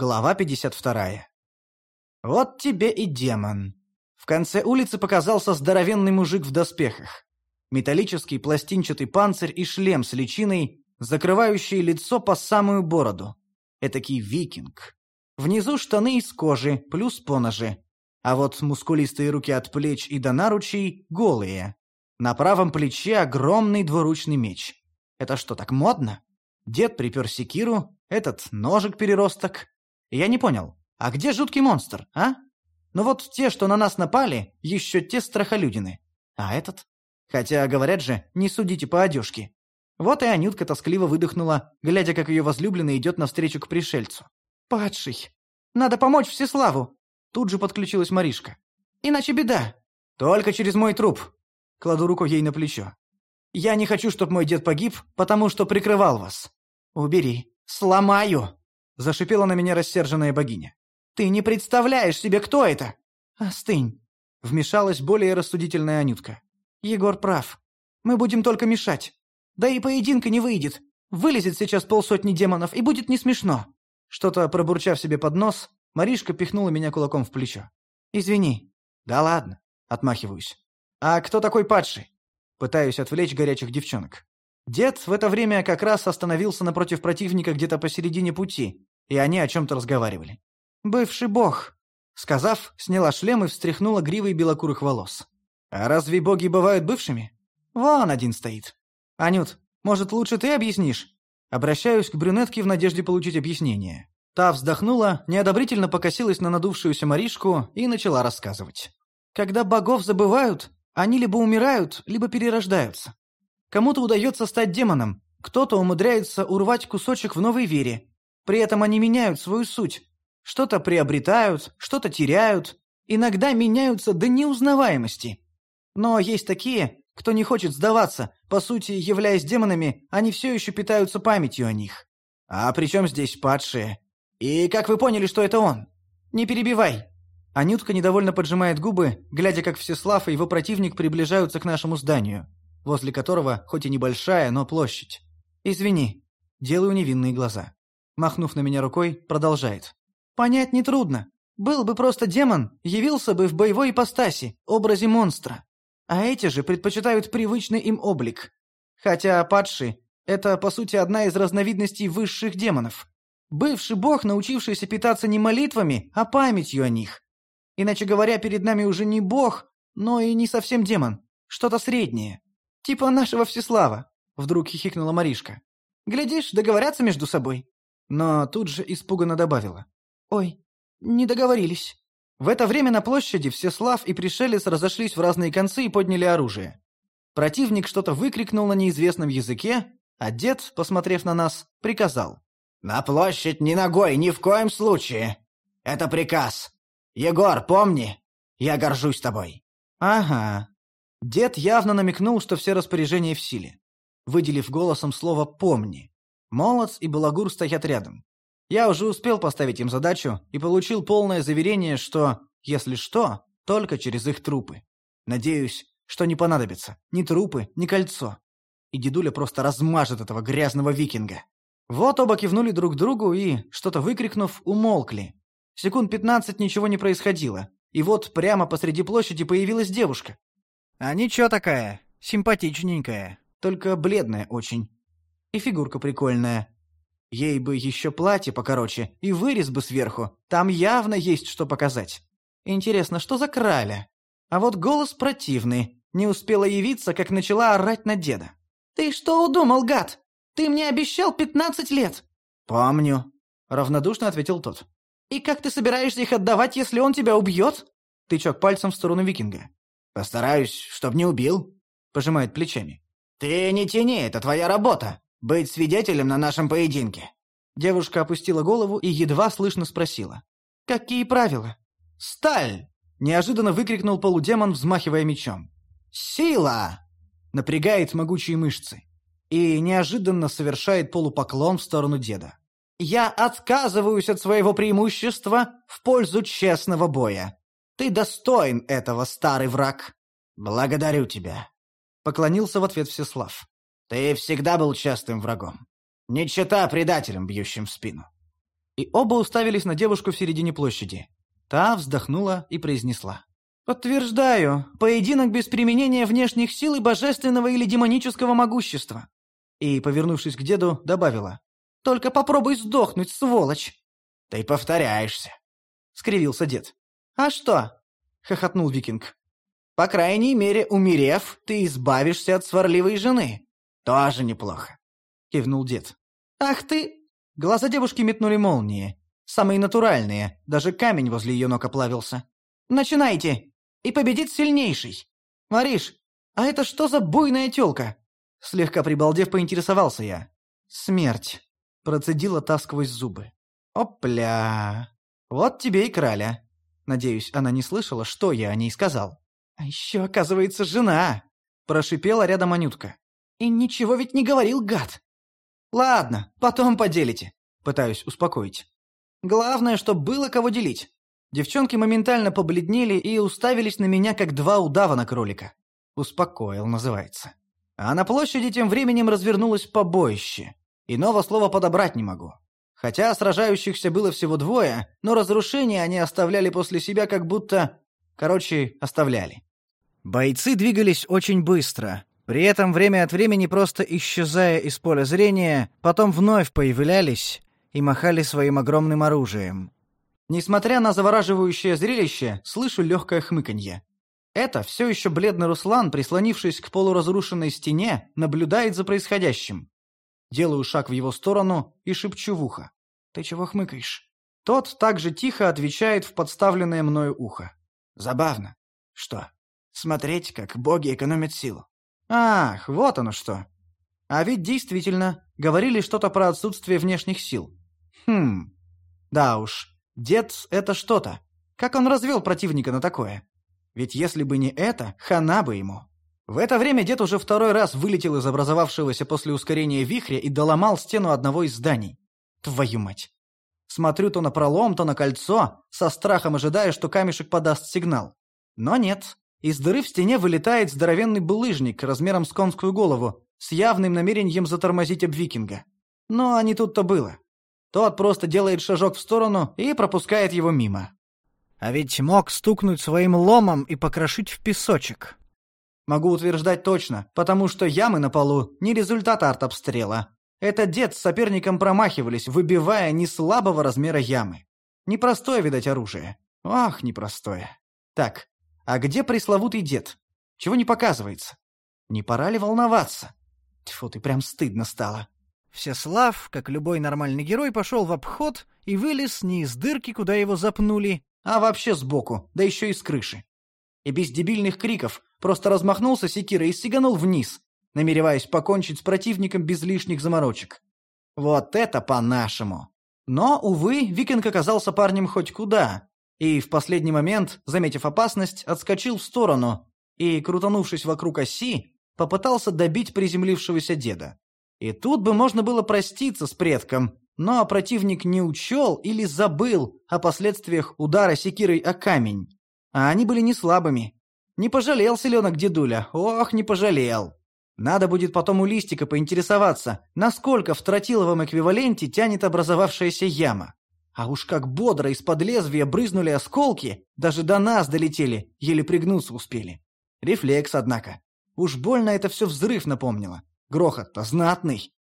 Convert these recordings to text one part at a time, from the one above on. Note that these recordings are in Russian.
Глава 52. Вот тебе и демон. В конце улицы показался здоровенный мужик в доспехах. Металлический пластинчатый панцирь и шлем с личиной, закрывающий лицо по самую бороду. Этакий викинг. Внизу штаны из кожи, плюс поножи. А вот мускулистые руки от плеч и до наручей голые. На правом плече огромный двуручный меч. Это что, так модно? Дед припер секиру, этот ножик-переросток. Я не понял, а где жуткий монстр, а? Ну вот те, что на нас напали, еще те страхолюдины. А этот? Хотя, говорят же, не судите по одежке. Вот и Анютка тоскливо выдохнула, глядя, как ее возлюбленный идет навстречу к пришельцу. «Падший! Надо помочь Всеславу!» Тут же подключилась Маришка. «Иначе беда!» «Только через мой труп!» Кладу руку ей на плечо. «Я не хочу, чтобы мой дед погиб, потому что прикрывал вас». «Убери! Сломаю!» Зашипела на меня рассерженная богиня. «Ты не представляешь себе, кто это!» «Остынь!» Вмешалась более рассудительная Анютка. «Егор прав. Мы будем только мешать. Да и поединка не выйдет. Вылезет сейчас полсотни демонов, и будет не смешно». Что-то пробурчав себе под нос, Маришка пихнула меня кулаком в плечо. «Извини». «Да ладно», — отмахиваюсь. «А кто такой падший?» Пытаюсь отвлечь горячих девчонок. Дед в это время как раз остановился напротив противника где-то посередине пути, и они о чем-то разговаривали. «Бывший бог», — сказав, сняла шлем и встряхнула гривой белокурых волос. «А разве боги бывают бывшими? Вон один стоит. Анют, может, лучше ты объяснишь?» Обращаюсь к брюнетке в надежде получить объяснение. Та вздохнула, неодобрительно покосилась на надувшуюся Маришку и начала рассказывать. «Когда богов забывают, они либо умирают, либо перерождаются. Кому-то удается стать демоном, кто-то умудряется урвать кусочек в новой вере. При этом они меняют свою суть. Что-то приобретают, что-то теряют, иногда меняются до неузнаваемости. Но есть такие, кто не хочет сдаваться, по сути, являясь демонами, они все еще питаются памятью о них. А при чем здесь падшие? И как вы поняли, что это он? Не перебивай. Анютка недовольно поджимает губы, глядя, как Всеслав и его противник приближаются к нашему зданию возле которого хоть и небольшая, но площадь. «Извини». Делаю невинные глаза. Махнув на меня рукой, продолжает. «Понять нетрудно. Был бы просто демон, явился бы в боевой ипостаси, образе монстра. А эти же предпочитают привычный им облик. Хотя падший — это, по сути, одна из разновидностей высших демонов. Бывший бог, научившийся питаться не молитвами, а памятью о них. Иначе говоря, перед нами уже не бог, но и не совсем демон. Что-то среднее. Типа нашего Всеслава», — вдруг хихикнула Маришка. «Глядишь, договорятся между собой». Но тут же испуганно добавила. «Ой, не договорились». В это время на площади Всеслав и пришелец разошлись в разные концы и подняли оружие. Противник что-то выкрикнул на неизвестном языке, а дед, посмотрев на нас, приказал. «На площадь ни ногой, ни в коем случае! Это приказ! Егор, помни, я горжусь тобой!» «Ага, Дед явно намекнул, что все распоряжения в силе, выделив голосом слово «помни». Молодц и Балагур стоят рядом. Я уже успел поставить им задачу и получил полное заверение, что, если что, только через их трупы. Надеюсь, что не понадобится ни трупы, ни кольцо. И дедуля просто размажет этого грязного викинга. Вот оба кивнули друг другу и, что-то выкрикнув, умолкли. Секунд пятнадцать ничего не происходило. И вот прямо посреди площади появилась девушка. А ничего такая, симпатичненькая, только бледная очень. И фигурка прикольная. Ей бы еще платье покороче и вырез бы сверху, там явно есть что показать. Интересно, что за краля? А вот голос противный, не успела явиться, как начала орать на деда. «Ты что удумал, гад? Ты мне обещал пятнадцать лет!» «Помню», — равнодушно ответил тот. «И как ты собираешься их отдавать, если он тебя убьет?» Тычок пальцем в сторону викинга. «Постараюсь, чтоб не убил», — пожимает плечами. «Ты не тяни, это твоя работа. Быть свидетелем на нашем поединке». Девушка опустила голову и едва слышно спросила. «Какие правила?» «Сталь!» — неожиданно выкрикнул полудемон, взмахивая мечом. «Сила!» — напрягает могучие мышцы. И неожиданно совершает полупоклон в сторону деда. «Я отказываюсь от своего преимущества в пользу честного боя. Ты достоин этого, старый враг. Благодарю тебя. Поклонился в ответ Всеслав. Ты всегда был частым врагом. Не чета предателем, бьющим в спину. И оба уставились на девушку в середине площади. Та вздохнула и произнесла. «Подтверждаю, поединок без применения внешних сил и божественного или демонического могущества». И, повернувшись к деду, добавила. «Только попробуй сдохнуть, сволочь!» «Ты повторяешься», — скривился дед. «А что?» — хохотнул викинг. «По крайней мере, умерев, ты избавишься от сварливой жены. Тоже неплохо», — кивнул дед. «Ах ты!» Глаза девушки метнули молнии. Самые натуральные, даже камень возле ее ног оплавился. «Начинайте! И победит сильнейший! Мариш, а это что за буйная тёлка?» Слегка прибалдев, поинтересовался я. «Смерть», — процедила та сквозь зубы. «Опля! Вот тебе и краля!» Надеюсь, она не слышала, что я о ней сказал. «А еще, оказывается, жена!» — прошипела рядом Анютка. «И ничего ведь не говорил, гад!» «Ладно, потом поделите», — пытаюсь успокоить. «Главное, чтобы было кого делить». Девчонки моментально побледнели и уставились на меня, как два удава на кролика. «Успокоил» называется. А на площади тем временем развернулось побоище. Иного слова подобрать не могу. Хотя сражающихся было всего двое, но разрушения они оставляли после себя как будто... Короче, оставляли. Бойцы двигались очень быстро, при этом время от времени просто исчезая из поля зрения, потом вновь появлялись и махали своим огромным оружием. Несмотря на завораживающее зрелище, слышу легкое хмыканье. Это все еще бледный Руслан, прислонившись к полуразрушенной стене, наблюдает за происходящим. Делаю шаг в его сторону и шепчу в ухо. «Ты чего хмыкаешь?» Тот также тихо отвечает в подставленное мною ухо. «Забавно. Что? Смотреть, как боги экономят силу. Ах, вот оно что. А ведь действительно, говорили что-то про отсутствие внешних сил. Хм. Да уж, дед — это что-то. Как он развел противника на такое? Ведь если бы не это, хана бы ему. В это время дед уже второй раз вылетел из образовавшегося после ускорения вихря и доломал стену одного из зданий. Твою мать. Смотрю то на пролом, то на кольцо, со страхом ожидая, что камешек подаст сигнал. Но нет. Из дыры в стене вылетает здоровенный булыжник размером с конскую голову, с явным намерением затормозить обвикинга. Но не тут-то было. Тот просто делает шажок в сторону и пропускает его мимо. А ведь мог стукнуть своим ломом и покрошить в песочек. Могу утверждать точно, потому что ямы на полу не результат артобстрела. Это дед с соперником промахивались, выбивая неслабого размера ямы. Непростое, видать, оружие. Ах, непростое. Так, а где пресловутый дед? Чего не показывается? Не пора ли волноваться? Тьфу, ты прям стыдно стало. Всеслав, как любой нормальный герой, пошел в обход и вылез не из дырки, куда его запнули, а вообще сбоку, да еще и с крыши. И без дебильных криков просто размахнулся секирой и сиганул вниз, намереваясь покончить с противником без лишних заморочек. Вот это по-нашему. Но, увы, Викинг оказался парнем хоть куда, и в последний момент, заметив опасность, отскочил в сторону и, крутанувшись вокруг оси, попытался добить приземлившегося деда. И тут бы можно было проститься с предком, но противник не учел или забыл о последствиях удара секирой о камень. А они были не слабыми. Не пожалел селенок дедуля, ох, не пожалел. Надо будет потом у Листика поинтересоваться, насколько в тротиловом эквиваленте тянет образовавшаяся яма. А уж как бодро из-под лезвия брызнули осколки, даже до нас долетели, еле пригнуться успели. Рефлекс, однако. Уж больно это все взрыв напомнило. Грохот-то знатный.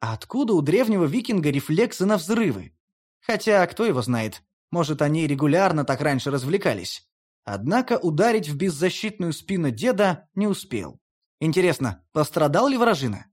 А откуда у древнего викинга рефлексы на взрывы? Хотя, кто его знает, может, они регулярно так раньше развлекались. Однако ударить в беззащитную спину деда не успел. Интересно, пострадал ли вражина?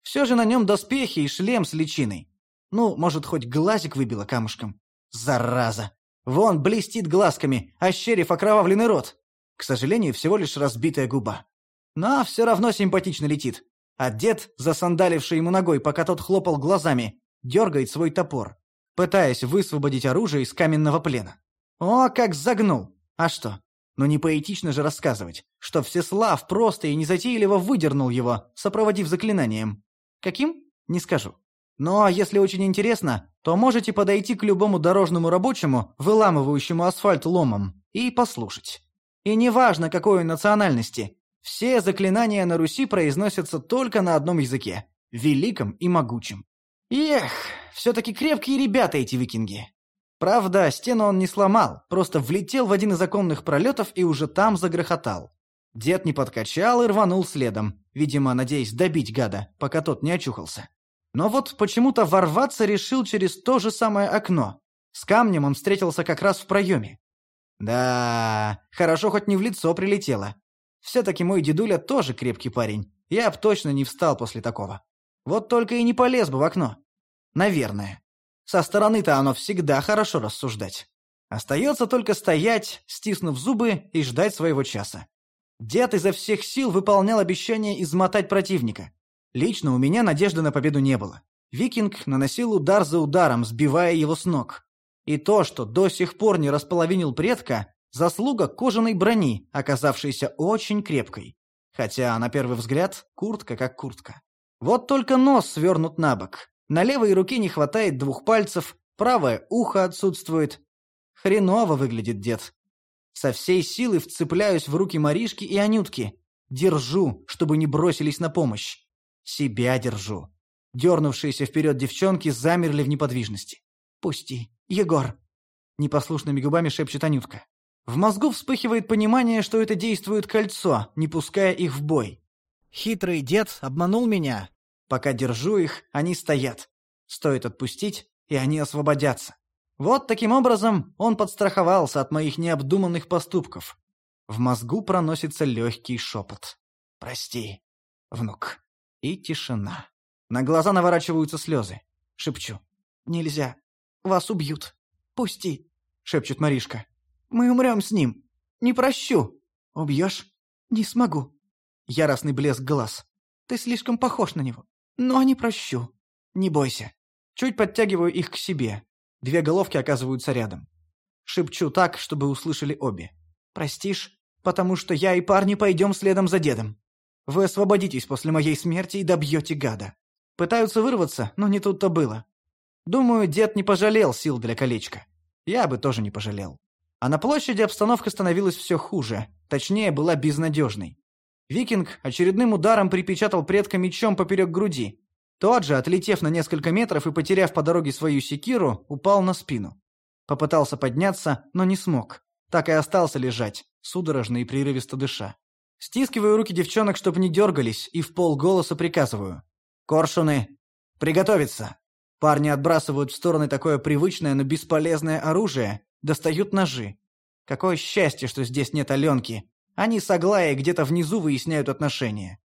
Все же на нем доспехи и шлем с личиной. Ну, может, хоть глазик выбило камушком. Зараза! Вон блестит глазками, ощерив окровавленный рот. К сожалению, всего лишь разбитая губа. Но все равно симпатично летит. А дед, засандаливший ему ногой, пока тот хлопал глазами, дергает свой топор, пытаясь высвободить оружие из каменного плена. О, как загнул! А что? Ну не поэтично же рассказывать, что Всеслав просто и незатейливо выдернул его, сопроводив заклинанием. Каким? Не скажу. Но если очень интересно, то можете подойти к любому дорожному рабочему, выламывающему асфальт ломом, и послушать. И неважно, какой национальности, все заклинания на Руси произносятся только на одном языке – великом и могучем. Эх, все-таки крепкие ребята эти викинги. Правда, стену он не сломал, просто влетел в один из оконных пролетов и уже там загрохотал. Дед не подкачал и рванул следом, видимо, надеясь добить гада, пока тот не очухался. Но вот почему-то ворваться решил через то же самое окно. С камнем он встретился как раз в проеме. Да, хорошо хоть не в лицо прилетело. Все-таки мой дедуля тоже крепкий парень. Я б точно не встал после такого. Вот только и не полез бы в окно. Наверное. Со стороны-то оно всегда хорошо рассуждать. Остается только стоять, стиснув зубы и ждать своего часа. Дед изо всех сил выполнял обещание измотать противника. Лично у меня надежды на победу не было. Викинг наносил удар за ударом, сбивая его с ног. И то, что до сих пор не располовинил предка, заслуга кожаной брони, оказавшейся очень крепкой. Хотя, на первый взгляд, куртка как куртка. Вот только нос свернут на бок. На левой руке не хватает двух пальцев, правое ухо отсутствует. Хреново выглядит дед. Со всей силы вцепляюсь в руки Маришки и Анютки. Держу, чтобы не бросились на помощь. Себя держу. Дернувшиеся вперед девчонки замерли в неподвижности. «Пусти, Егор!» Непослушными губами шепчет Анютка. В мозгу вспыхивает понимание, что это действует кольцо, не пуская их в бой. Хитрый дед обманул меня. Пока держу их, они стоят. Стоит отпустить, и они освободятся. Вот таким образом он подстраховался от моих необдуманных поступков. В мозгу проносится легкий шепот. «Прости, внук». И тишина. На глаза наворачиваются слезы. Шепчу. «Нельзя. Вас убьют. Пусти», — шепчет Маришка. «Мы умрем с ним. Не прощу». «Убьешь?» «Не смогу». Яростный блеск глаз. «Ты слишком похож на него. Но не прощу. Не бойся». Чуть подтягиваю их к себе. Две головки оказываются рядом. Шепчу так, чтобы услышали обе. «Простишь? Потому что я и парни пойдем следом за дедом. Вы освободитесь после моей смерти и добьете гада». Пытаются вырваться, но не тут-то было. Думаю, дед не пожалел сил для колечка. Я бы тоже не пожалел. А на площади обстановка становилась все хуже, точнее, была безнадежной. Викинг очередным ударом припечатал предка мечом поперек груди, тот же, отлетев на несколько метров и потеряв по дороге свою секиру, упал на спину. Попытался подняться, но не смог. Так и остался лежать, судорожно и прерывисто дыша. Стискиваю руки девчонок, чтобы не дергались, и в полголоса приказываю. «Коршуны! Приготовиться!» Парни отбрасывают в стороны такое привычное, но бесполезное оружие, достают ножи. Какое счастье, что здесь нет Аленки. Они с Аглаей где-то внизу выясняют отношения.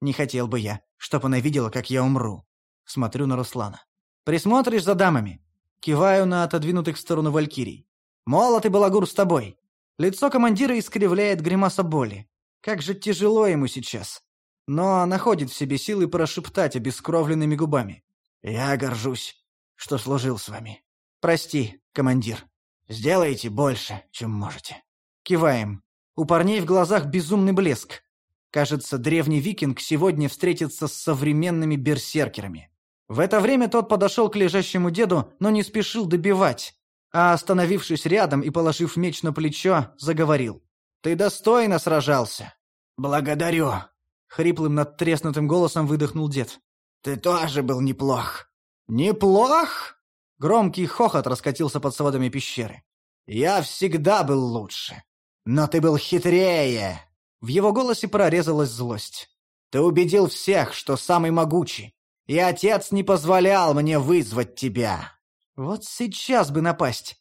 Не хотел бы я, чтобы она видела, как я умру. Смотрю на Руслана. Присмотришь за дамами? Киваю на отодвинутых в сторону валькирий. Молот и балагур с тобой. Лицо командира искривляет гримаса боли. Как же тяжело ему сейчас. Но находит в себе силы прошептать обескровленными губами. «Я горжусь, что служил с вами. Прости, командир. Сделайте больше, чем можете». Киваем. У парней в глазах безумный блеск. Кажется, древний викинг сегодня встретится с современными берсеркерами. В это время тот подошел к лежащему деду, но не спешил добивать, а, остановившись рядом и положив меч на плечо, заговорил. «Ты достойно сражался!» «Благодарю!» — хриплым надтреснутым голосом выдохнул дед. «Ты тоже был неплох!» «Неплох?» Громкий хохот раскатился под сводами пещеры. «Я всегда был лучше. Но ты был хитрее!» В его голосе прорезалась злость. «Ты убедил всех, что самый могучий, и отец не позволял мне вызвать тебя!» «Вот сейчас бы напасть!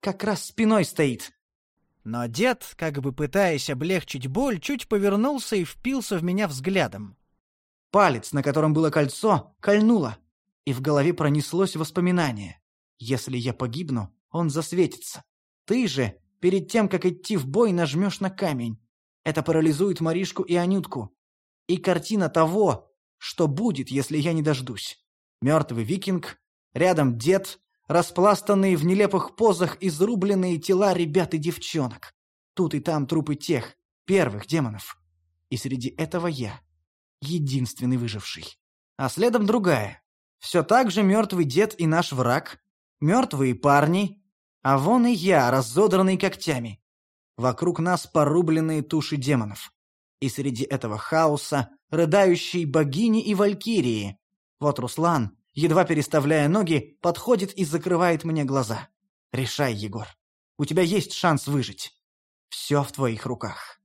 Как раз спиной стоит!» Но дед, как бы пытаясь облегчить боль, чуть повернулся и впился в меня взглядом. Палец, на котором было кольцо, кольнуло, и в голове пронеслось воспоминание. «Если я погибну, он засветится. Ты же, перед тем, как идти в бой, нажмешь на камень. Это парализует Маришку и Анютку. И картина того, что будет, если я не дождусь. Мертвый викинг, рядом дед, распластанные в нелепых позах изрубленные тела ребят и девчонок. Тут и там трупы тех, первых демонов. И среди этого я, единственный выживший. А следом другая. Все так же мертвый дед и наш враг, мертвые парни, а вон и я, разодранный когтями. Вокруг нас порубленные туши демонов. И среди этого хаоса рыдающие богини и валькирии. Вот Руслан, едва переставляя ноги, подходит и закрывает мне глаза. Решай, Егор. У тебя есть шанс выжить. Все в твоих руках.